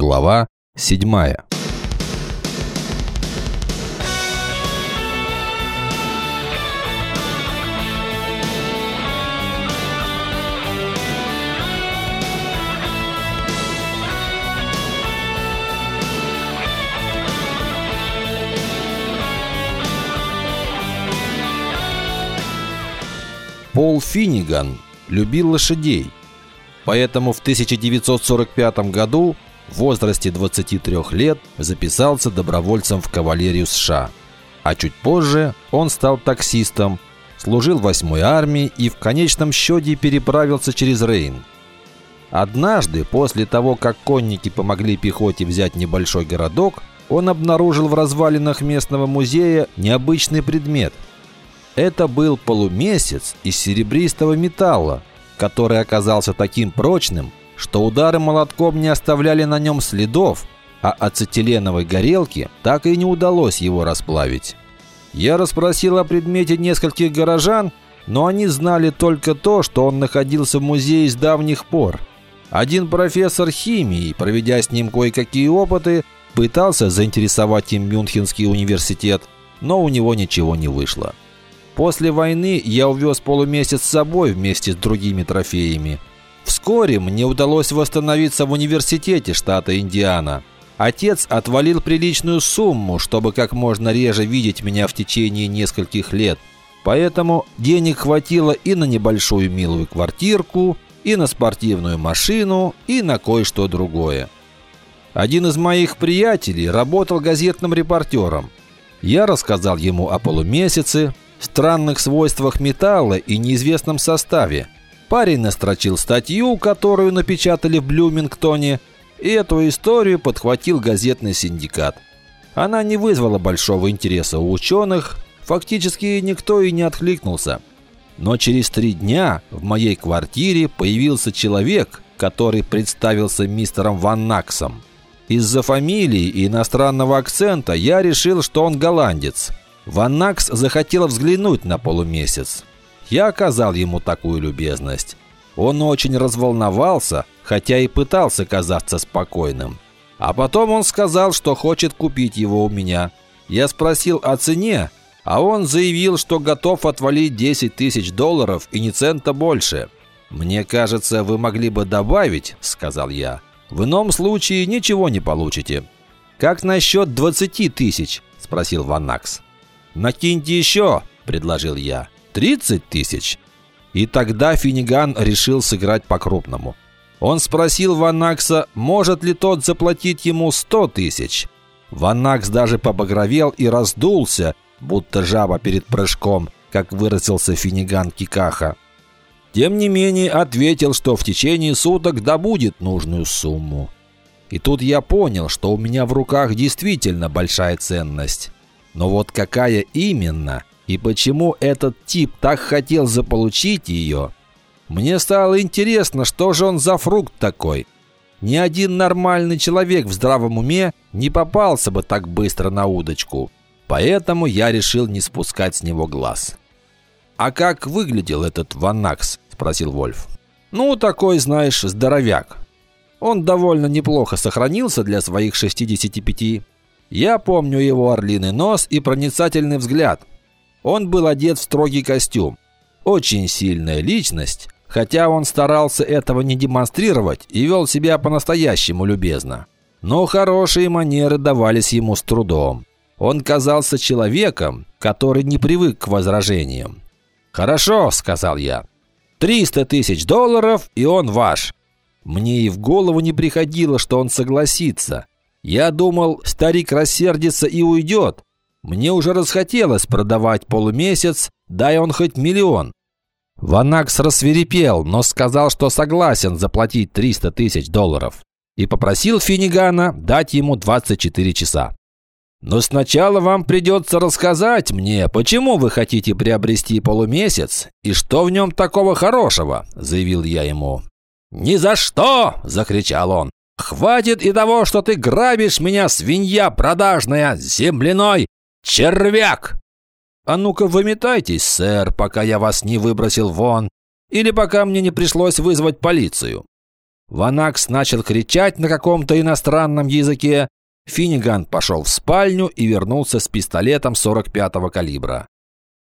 Глава 7 Пол Финниган любил лошадей, поэтому в 1945 году в возрасте 23 лет записался добровольцем в кавалерию США. А чуть позже он стал таксистом, служил в 8-й армии и в конечном счете переправился через Рейн. Однажды, после того, как конники помогли пехоте взять небольшой городок, он обнаружил в развалинах местного музея необычный предмет – это был полумесяц из серебристого металла, который оказался таким прочным, что удары молотком не оставляли на нем следов, а ацетиленовой горелке так и не удалось его расплавить. Я расспросил о предмете нескольких горожан, но они знали только то, что он находился в музее с давних пор. Один профессор химии, проведя с ним кое-какие опыты, пытался заинтересовать им Мюнхенский университет, но у него ничего не вышло. После войны я увез полумесяц с собой вместе с другими трофеями. Вскоре мне удалось восстановиться в университете штата Индиана. Отец отвалил приличную сумму, чтобы как можно реже видеть меня в течение нескольких лет. Поэтому денег хватило и на небольшую милую квартирку, и на спортивную машину, и на кое-что другое. Один из моих приятелей работал газетным репортером. Я рассказал ему о полумесяце, странных свойствах металла и неизвестном составе. Парень настрочил статью, которую напечатали в Блюмингтоне, и эту историю подхватил газетный синдикат. Она не вызвала большого интереса у ученых, фактически никто и не откликнулся. Но через три дня в моей квартире появился человек, который представился мистером Ван Наксом. Из-за фамилии и иностранного акцента я решил, что он голландец – Ванакс захотел взглянуть на полумесяц. Я оказал ему такую любезность. Он очень разволновался, хотя и пытался казаться спокойным. А потом он сказал, что хочет купить его у меня. Я спросил о цене, а он заявил, что готов отвалить 10 тысяч долларов и ни цента больше. «Мне кажется, вы могли бы добавить», — сказал я. «В ином случае ничего не получите». «Как насчет 20 тысяч?» — спросил Ванакс. «Накиньте еще», – предложил я. «Тридцать тысяч». И тогда Финиган решил сыграть по-крупному. Он спросил Ванакса, может ли тот заплатить ему сто тысяч. Ванакс даже побагровел и раздулся, будто жаба перед прыжком, как выразился Финиган Кикаха. Тем не менее, ответил, что в течение суток добудет нужную сумму. И тут я понял, что у меня в руках действительно большая ценность. Но вот какая именно и почему этот тип так хотел заполучить ее? Мне стало интересно, что же он за фрукт такой. Ни один нормальный человек в здравом уме не попался бы так быстро на удочку. Поэтому я решил не спускать с него глаз. «А как выглядел этот Ванакс?» – спросил Вольф. «Ну, такой, знаешь, здоровяк. Он довольно неплохо сохранился для своих 65. Я помню его орлиный нос и проницательный взгляд. Он был одет в строгий костюм. Очень сильная личность, хотя он старался этого не демонстрировать и вел себя по-настоящему любезно. Но хорошие манеры давались ему с трудом. Он казался человеком, который не привык к возражениям. «Хорошо», — сказал я. «Триста тысяч долларов, и он ваш». Мне и в голову не приходило, что он согласится. Я думал, старик рассердится и уйдет. Мне уже расхотелось продавать полумесяц, дай он хоть миллион. Ванакс рассверепел, но сказал, что согласен заплатить 300 тысяч долларов. И попросил Финигана дать ему 24 часа. «Но сначала вам придется рассказать мне, почему вы хотите приобрести полумесяц и что в нем такого хорошего», – заявил я ему. «Ни за что!» – закричал он. Хватит и того, что ты грабишь меня, свинья продажная, земляной червяк! А ну-ка выметайтесь, сэр, пока я вас не выбросил вон, или пока мне не пришлось вызвать полицию. Ванакс начал кричать на каком-то иностранном языке. Финниган пошел в спальню и вернулся с пистолетом 45-го калибра.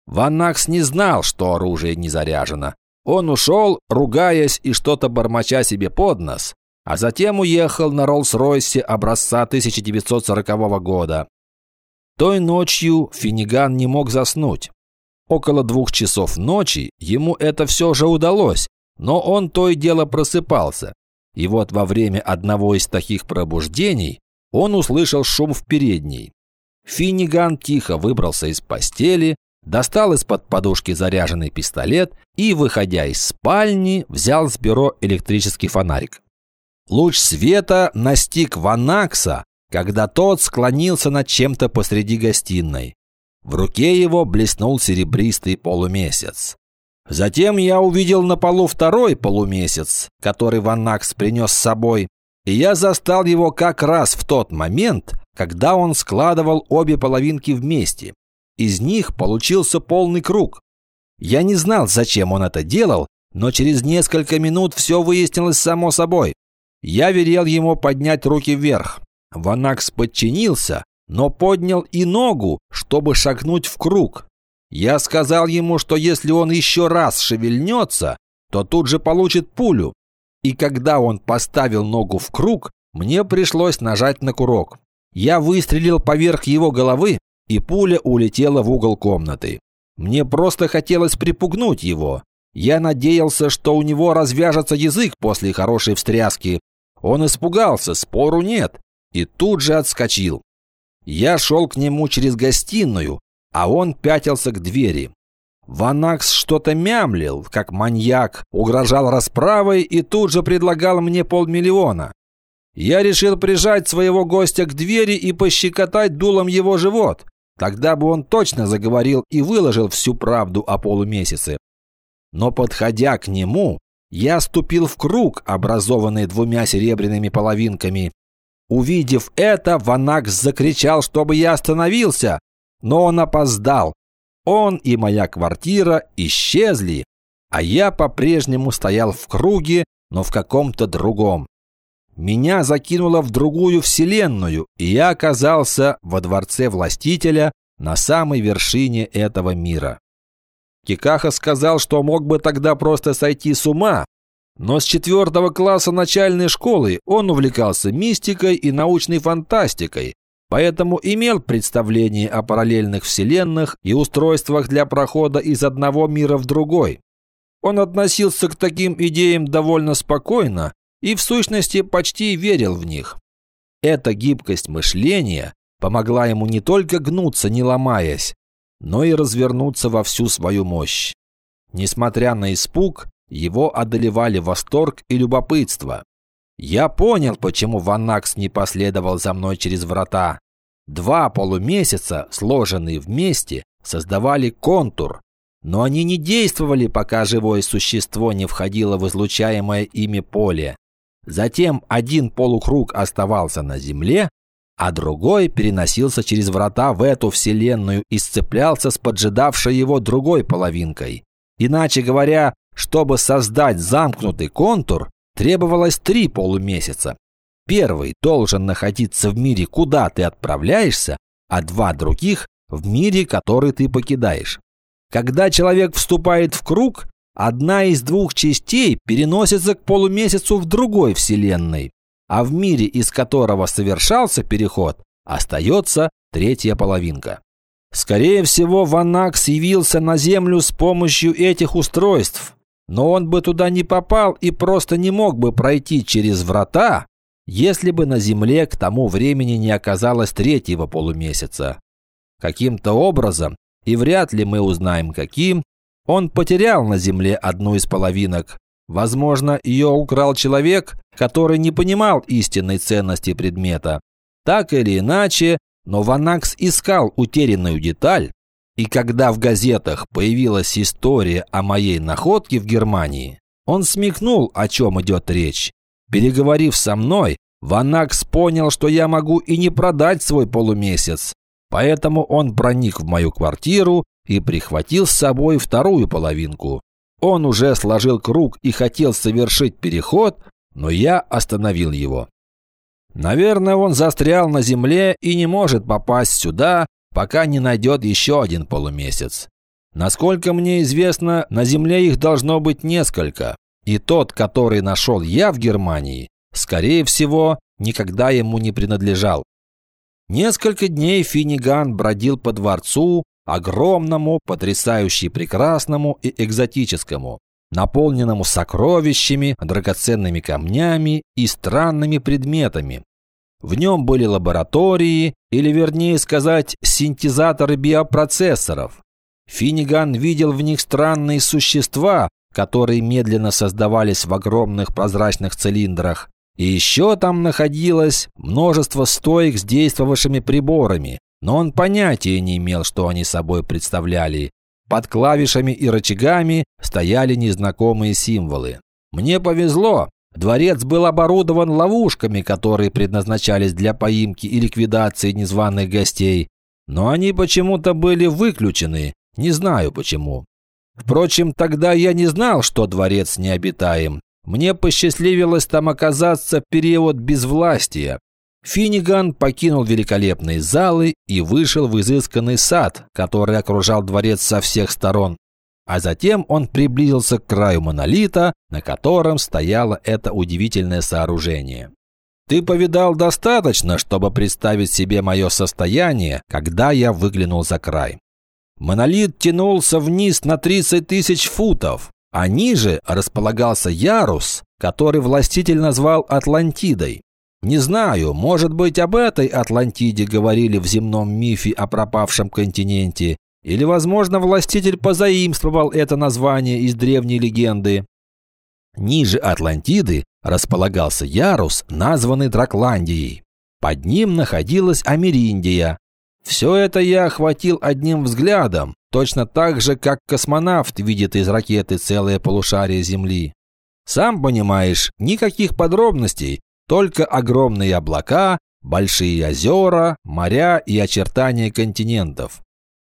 Ванакс не знал, что оружие не заряжено. Он ушел, ругаясь и что-то бормоча себе под нос, а затем уехал на Роллс-Ройсе образца 1940 года. Той ночью Финниган не мог заснуть. Около двух часов ночи ему это все же удалось, но он то и дело просыпался. И вот во время одного из таких пробуждений он услышал шум в передней. Финниган тихо выбрался из постели, достал из-под подушки заряженный пистолет и, выходя из спальни, взял с бюро электрический фонарик. Луч света настиг Ванакса, когда тот склонился над чем-то посреди гостиной. В руке его блеснул серебристый полумесяц. Затем я увидел на полу второй полумесяц, который Ванакс принес с собой, и я застал его как раз в тот момент, когда он складывал обе половинки вместе. Из них получился полный круг. Я не знал, зачем он это делал, но через несколько минут все выяснилось само собой. Я велел ему поднять руки вверх. Ванакс подчинился, но поднял и ногу, чтобы шагнуть в круг. Я сказал ему, что если он еще раз шевельнется, то тут же получит пулю. И когда он поставил ногу в круг, мне пришлось нажать на курок. Я выстрелил поверх его головы, и пуля улетела в угол комнаты. Мне просто хотелось припугнуть его. Я надеялся, что у него развяжется язык после хорошей встряски. Он испугался, спору нет, и тут же отскочил. Я шел к нему через гостиную, а он пятился к двери. Ванакс что-то мямлил, как маньяк, угрожал расправой и тут же предлагал мне полмиллиона. Я решил прижать своего гостя к двери и пощекотать дулом его живот. Тогда бы он точно заговорил и выложил всю правду о полумесяце. Но подходя к нему, я ступил в круг, образованный двумя серебряными половинками. Увидев это, Ванакс закричал, чтобы я остановился, но он опоздал. Он и моя квартира исчезли, а я по-прежнему стоял в круге, но в каком-то другом. Меня закинуло в другую вселенную, и я оказался во дворце властителя на самой вершине этого мира. Кикаха сказал, что мог бы тогда просто сойти с ума, но с четвертого класса начальной школы он увлекался мистикой и научной фантастикой, поэтому имел представление о параллельных вселенных и устройствах для прохода из одного мира в другой. Он относился к таким идеям довольно спокойно и в сущности почти верил в них. Эта гибкость мышления помогла ему не только гнуться, не ломаясь, но и развернуться во всю свою мощь. Несмотря на испуг, его одолевали восторг и любопытство. Я понял, почему Ванакс не последовал за мной через врата. Два полумесяца, сложенные вместе, создавали контур, но они не действовали, пока живое существо не входило в излучаемое ими поле. Затем один полукруг оставался на земле, а другой переносился через врата в эту вселенную и сцеплялся с поджидавшей его другой половинкой. Иначе говоря, чтобы создать замкнутый контур, требовалось три полумесяца. Первый должен находиться в мире, куда ты отправляешься, а два других – в мире, который ты покидаешь. Когда человек вступает в круг, одна из двух частей переносится к полумесяцу в другой вселенной, а в мире, из которого совершался переход, остается третья половинка. Скорее всего, Ванакс явился на Землю с помощью этих устройств, но он бы туда не попал и просто не мог бы пройти через врата, если бы на Земле к тому времени не оказалось третьего полумесяца. Каким-то образом, и вряд ли мы узнаем каким, он потерял на Земле одну из половинок. Возможно, ее украл человек, который не понимал истинной ценности предмета. Так или иначе, но Ванакс искал утерянную деталь, и когда в газетах появилась история о моей находке в Германии, он смекнул, о чем идет речь. Переговорив со мной, Ванакс понял, что я могу и не продать свой полумесяц. Поэтому он проник в мою квартиру и прихватил с собой вторую половинку. Он уже сложил круг и хотел совершить переход, но я остановил его. Наверное, он застрял на земле и не может попасть сюда, пока не найдет еще один полумесяц. Насколько мне известно, на земле их должно быть несколько, и тот, который нашел я в Германии, скорее всего, никогда ему не принадлежал. Несколько дней Финиган бродил по дворцу, огромному, потрясающе прекрасному и экзотическому, наполненному сокровищами, драгоценными камнями и странными предметами. В нем были лаборатории, или вернее сказать, синтезаторы биопроцессоров. Финиган видел в них странные существа, которые медленно создавались в огромных прозрачных цилиндрах. И еще там находилось множество стоек с действовавшими приборами, но он понятия не имел, что они собой представляли. Под клавишами и рычагами стояли незнакомые символы. Мне повезло. Дворец был оборудован ловушками, которые предназначались для поимки и ликвидации незваных гостей. Но они почему-то были выключены, не знаю почему. Впрочем, тогда я не знал, что дворец необитаем. Мне посчастливилось там оказаться в период безвластия. Финиган покинул великолепные залы и вышел в изысканный сад, который окружал дворец со всех сторон. А затем он приблизился к краю монолита, на котором стояло это удивительное сооружение. Ты повидал достаточно, чтобы представить себе мое состояние, когда я выглянул за край. Монолит тянулся вниз на 30 тысяч футов, а ниже располагался ярус, который властитель назвал Атлантидой. Не знаю, может быть, об этой Атлантиде говорили в земном мифе о пропавшем континенте, или, возможно, властитель позаимствовал это название из древней легенды. Ниже Атлантиды располагался ярус, названный Дракландией. Под ним находилась Америндия. Все это я охватил одним взглядом, точно так же, как космонавт видит из ракеты целое полушарие Земли. Сам понимаешь, никаких подробностей, только огромные облака, большие озера, моря и очертания континентов.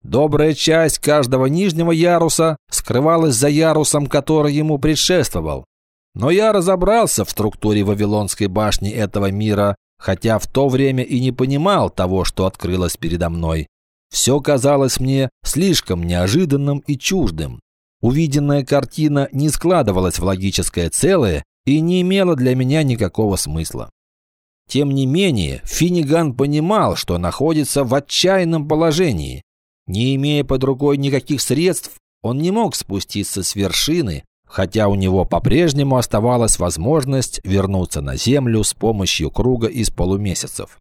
Добрая часть каждого нижнего яруса скрывалась за ярусом, который ему предшествовал. Но я разобрался в структуре Вавилонской башни этого мира, хотя в то время и не понимал того, что открылось передо мной. Все казалось мне слишком неожиданным и чуждым. Увиденная картина не складывалась в логическое целое и не имело для меня никакого смысла. Тем не менее, Финиган понимал, что находится в отчаянном положении. Не имея под рукой никаких средств, он не мог спуститься с вершины, хотя у него по-прежнему оставалась возможность вернуться на Землю с помощью круга из полумесяцев.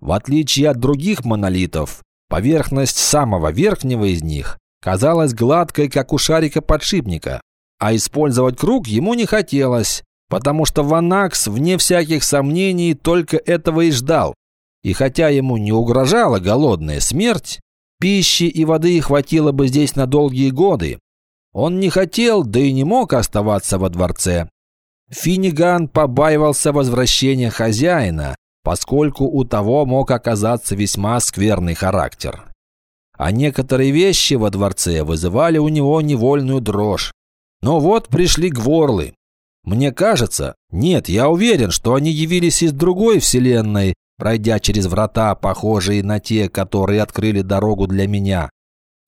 В отличие от других монолитов, поверхность самого верхнего из них казалась гладкой, как у шарика подшипника, а использовать круг ему не хотелось, потому что Ванакс, вне всяких сомнений, только этого и ждал. И хотя ему не угрожала голодная смерть, пищи и воды хватило бы здесь на долгие годы. Он не хотел, да и не мог оставаться во дворце. Финиган побаивался возвращения хозяина, поскольку у того мог оказаться весьма скверный характер. А некоторые вещи во дворце вызывали у него невольную дрожь. Но вот пришли гворлы, мне кажется, нет, я уверен, что они явились из другой вселенной, пройдя через врата, похожие на те, которые открыли дорогу для меня.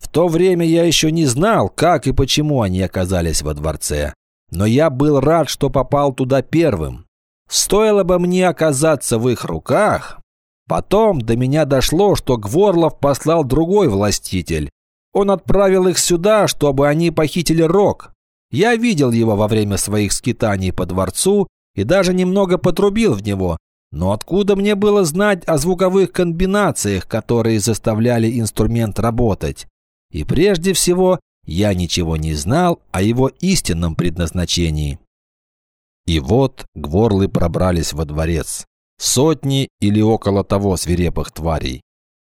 В то время я еще не знал, как и почему они оказались во дворце. Но я был рад, что попал туда первым. Стоило бы мне оказаться в их руках. Потом до меня дошло, что Гворлов послал другой властитель. Он отправил их сюда, чтобы они похитили Рок. Я видел его во время своих скитаний по дворцу и даже немного потрубил в него, но откуда мне было знать о звуковых комбинациях, которые заставляли инструмент работать? И прежде всего, я ничего не знал о его истинном предназначении. И вот гворлы пробрались во дворец. Сотни или около того свирепых тварей.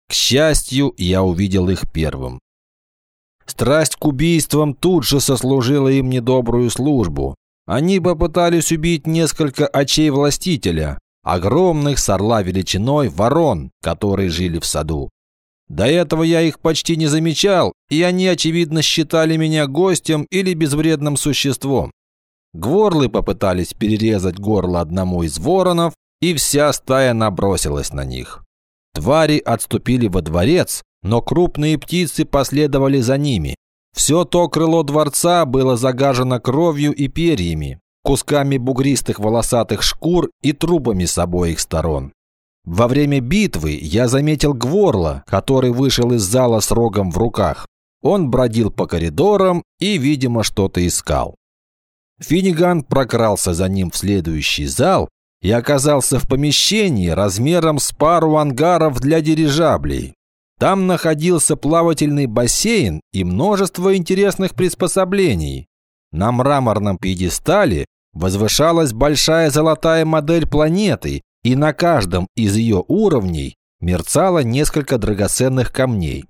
К счастью, я увидел их первым. Страсть к убийствам тут же сослужила им недобрую службу. Они попытались убить несколько очей властителя, огромных с орла величиной ворон, которые жили в саду. До этого я их почти не замечал, и они, очевидно, считали меня гостем или безвредным существом. Гворлы попытались перерезать горло одному из воронов, и вся стая набросилась на них. Твари отступили во дворец, но крупные птицы последовали за ними. Все то крыло дворца было загажено кровью и перьями, кусками бугристых волосатых шкур и трупами с обоих сторон. Во время битвы я заметил Гворла, который вышел из зала с рогом в руках. Он бродил по коридорам и, видимо, что-то искал. Финниган прокрался за ним в следующий зал и оказался в помещении размером с пару ангаров для дирижаблей. Там находился плавательный бассейн и множество интересных приспособлений. На мраморном пьедестале возвышалась большая золотая модель планеты, и на каждом из ее уровней мерцало несколько драгоценных камней.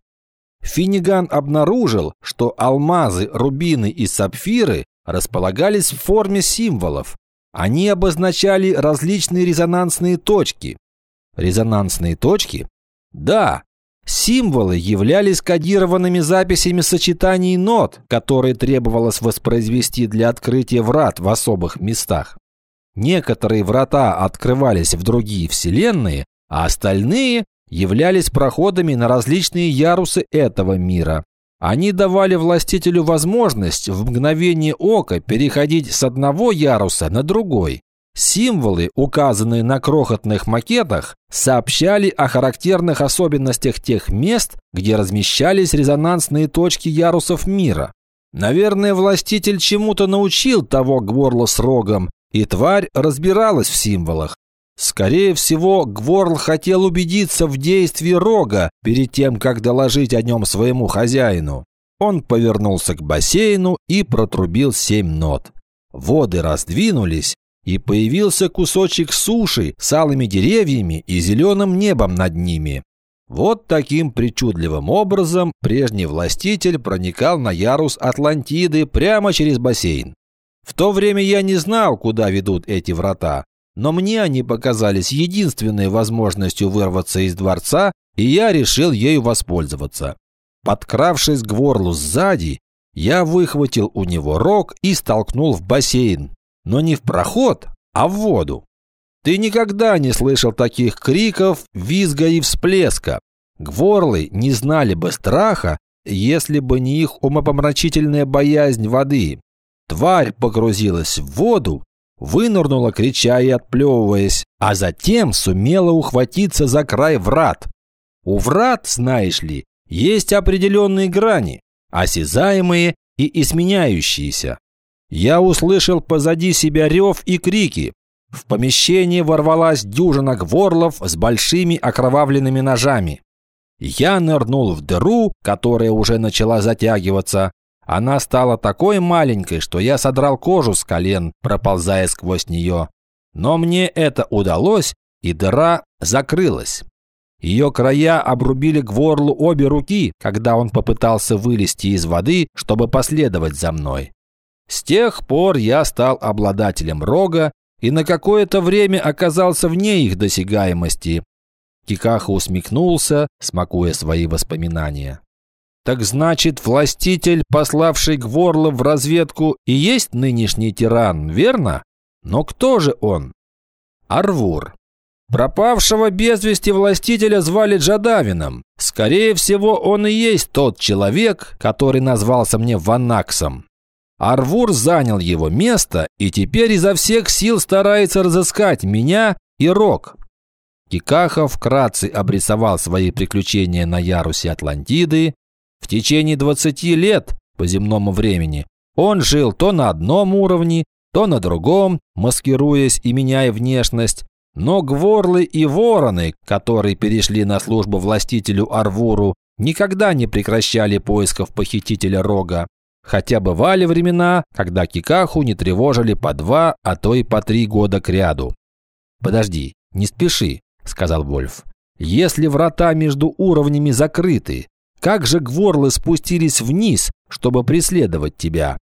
Финниган обнаружил, что алмазы, рубины и сапфиры располагались в форме символов. Они обозначали различные резонансные точки. Резонансные точки? Да, Символы являлись кодированными записями сочетаний нот, которые требовалось воспроизвести для открытия врат в особых местах. Некоторые врата открывались в другие вселенные, а остальные являлись проходами на различные ярусы этого мира. Они давали властителю возможность в мгновение ока переходить с одного яруса на другой. Символы, указанные на крохотных макетах, сообщали о характерных особенностях тех мест, где размещались резонансные точки ярусов мира. Наверное, властитель чему-то научил того Гворла с рогом, и тварь разбиралась в символах. Скорее всего, Гворл хотел убедиться в действии рога перед тем, как доложить о нем своему хозяину. Он повернулся к бассейну и протрубил семь нот. Воды раздвинулись, и появился кусочек суши с алыми деревьями и зеленым небом над ними. Вот таким причудливым образом прежний властитель проникал на ярус Атлантиды прямо через бассейн. В то время я не знал, куда ведут эти врата, но мне они показались единственной возможностью вырваться из дворца, и я решил ею воспользоваться. Подкравшись к горлу сзади, я выхватил у него рог и столкнул в бассейн, но не в проход, а в воду. Ты никогда не слышал таких криков, визга и всплеска. Гворлы не знали бы страха, если бы не их умопомрачительная боязнь воды. Тварь погрузилась в воду, вынырнула, крича и отплевываясь, а затем сумела ухватиться за край врат. У врат, знаешь ли, есть определенные грани, осязаемые и изменяющиеся. Я услышал позади себя рев и крики. В помещение ворвалась дюжина гворлов с большими окровавленными ножами. Я нырнул в дыру, которая уже начала затягиваться. Она стала такой маленькой, что я содрал кожу с колен, проползая сквозь нее. Но мне это удалось, и дыра закрылась. Ее края обрубили Гворлу обе руки, когда он попытался вылезти из воды, чтобы последовать за мной. С тех пор я стал обладателем рога и на какое-то время оказался вне их досягаемости. Кикаха усмехнулся, смакуя свои воспоминания. Так значит, властитель, пославший Гворла в разведку, и есть нынешний тиран, верно? Но кто же он? Арвур. Пропавшего без вести властителя звали Джадавином. Скорее всего, он и есть тот человек, который назвался мне Ванаксом. Арвур занял его место и теперь изо всех сил старается разыскать меня и Рок. Кикаха вкратце обрисовал свои приключения на ярусе Атлантиды. В течение 20 лет по земному времени он жил то на одном уровне, то на другом, маскируясь и меняя внешность. Но гворлы и вороны, которые перешли на службу властителю Арвуру, никогда не прекращали поисков похитителя Рога. Хотя бывали времена, когда Кикаху не тревожили по два, а то и по три года кряду. «Подожди, не спеши», – сказал Вольф. «Если врата между уровнями закрыты, как же гворлы спустились вниз, чтобы преследовать тебя?»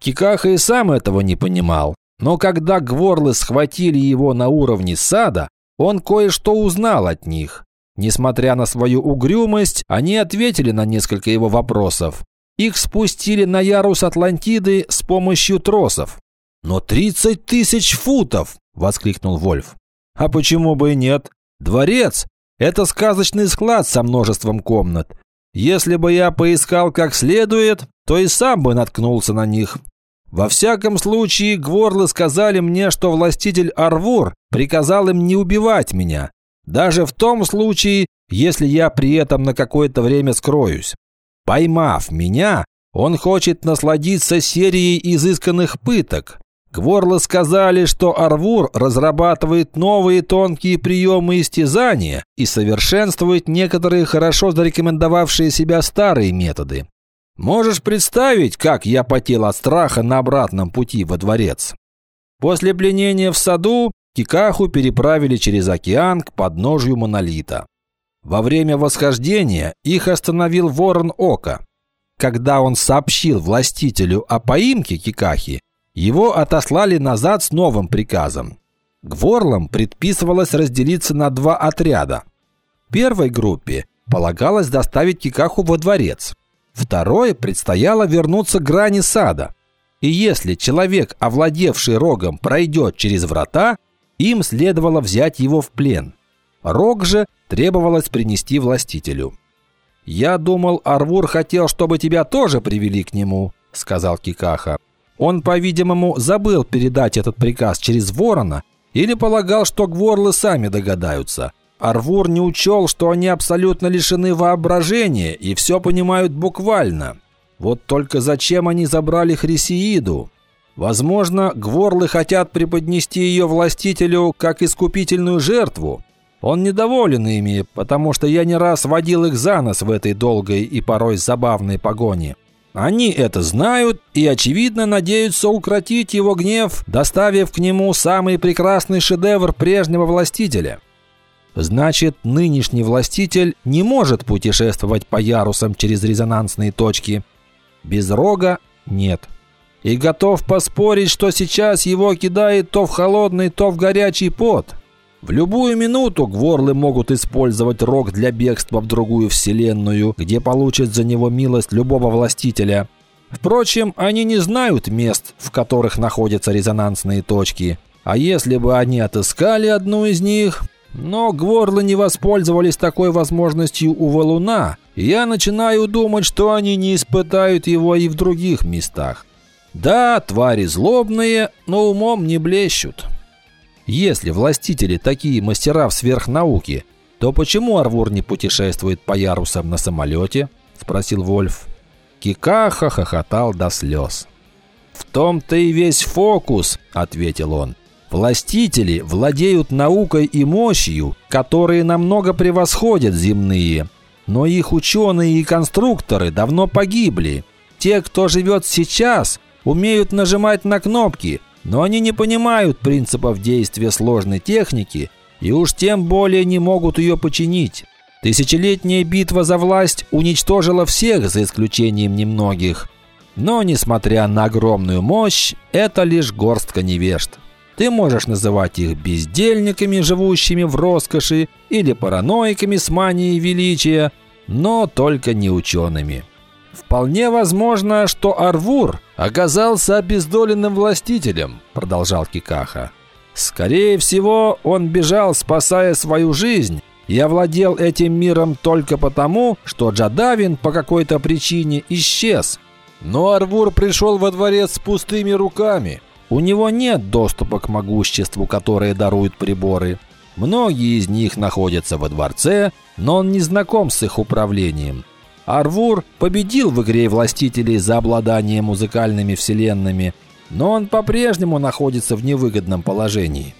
Кикаха и сам этого не понимал, но когда гворлы схватили его на уровне сада, он кое-что узнал от них. Несмотря на свою угрюмость, они ответили на несколько его вопросов, их спустили на ярус Атлантиды с помощью тросов. «Но тридцать тысяч футов!» – воскликнул Вольф. «А почему бы и нет? Дворец – это сказочный склад со множеством комнат. Если бы я поискал как следует, то и сам бы наткнулся на них. Во всяком случае, гворлы сказали мне, что властитель Арвур приказал им не убивать меня, даже в том случае, если я при этом на какое-то время скроюсь. Поймав меня, он хочет насладиться серией изысканных пыток. Гворлы сказали, что Арвур разрабатывает новые тонкие приемы истязания и совершенствует некоторые хорошо зарекомендовавшие себя старые методы. Можешь представить, как я потел от страха на обратном пути во дворец? После пленения в саду Кикаху переправили через океан к подножью монолита. Во время восхождения их остановил ворон Ока. Когда он сообщил властителю о поимке Кикахи, его отослали назад с новым приказом. Гворлам предписывалось разделиться на два отряда. Первой группе полагалось доставить Кикаху во дворец – Второе предстояло вернуться к грани сада. И если человек, овладевший рогом, пройдет через врата, им следовало взять его в плен. Рог же требовалось принести властителю. «Я думал, Арвур хотел, чтобы тебя тоже привели к нему», – сказал Кикаха. Он, по-видимому, забыл передать этот приказ через ворона или полагал, что гворлы сами догадаются – Арвур не учел, что они абсолютно лишены воображения и все понимают буквально. Вот только зачем они забрали Хрисеиду? Возможно, гворлы хотят преподнести ее властителю как искупительную жертву. Он недоволен ими, потому что я не раз водил их за нос в этой долгой и порой забавной погоне. Они это знают и, очевидно, надеются укротить его гнев, доставив к нему самый прекрасный шедевр прежнего властителя. Значит, нынешний властитель не может путешествовать по ярусам через резонансные точки. Без рога нет. И готов поспорить, что сейчас его кидает то в холодный, то в горячий пот. В любую минуту гворлы могут использовать рог для бегства в другую вселенную, где получат за него милость любого властителя. Впрочем, они не знают мест, в которых находятся резонансные точки. А если бы они отыскали одну из них, но гворлы не воспользовались такой возможностью у валуна, я начинаю думать, что они не испытают его и в других местах. Да, твари злобные, но умом не блещут. Если властители такие мастера в сверхнауке, то почему Арвур не путешествует по ярусам на самолете? Спросил Вольф. Кикаха хохотал до слез. «В том-то и весь фокус», — ответил он. Властители владеют наукой и мощью, которые намного превосходят земные. Но их ученые и конструкторы давно погибли. Те, кто живет сейчас, умеют нажимать на кнопки, но они не понимают принципов действия сложной техники и уж тем более не могут ее починить. Тысячелетняя битва за власть уничтожила всех, за исключением немногих. Но, несмотря на огромную мощь, это лишь горстка невежд. Ты можешь называть их бездельниками, живущими в роскоши, или параноиками с манией величия, но только не учеными. «Вполне возможно, что Арвур оказался обездоленным властителем», – продолжал Кикаха. «Скорее всего, он бежал, спасая свою жизнь, и овладел этим миром только потому, что Джадавин по какой-то причине исчез. Но Арвур пришел во дворец с пустыми руками. У него нет доступа к могуществу, которое даруют приборы. Многие из них находятся во дворце, но он не знаком с их управлением. Арвур победил в игре властителей за обладание музыкальными вселенными, но он по-прежнему находится в невыгодном положении.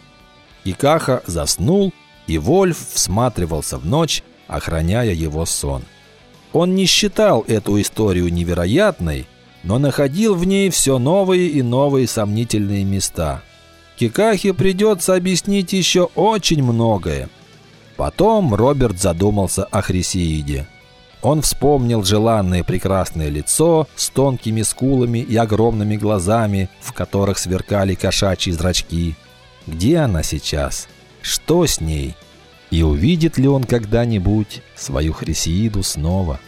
Икаха заснул, и Вольф всматривался в ночь, охраняя его сон. Он не считал эту историю невероятной, но находил в ней все новые и новые сомнительные места. Кикахе придется объяснить еще очень многое. Потом Роберт задумался о Хрисеиде. Он вспомнил желанное прекрасное лицо с тонкими скулами и огромными глазами, в которых сверкали кошачьи зрачки. Где она сейчас? Что с ней? И увидит ли он когда-нибудь свою Хрисеиду снова?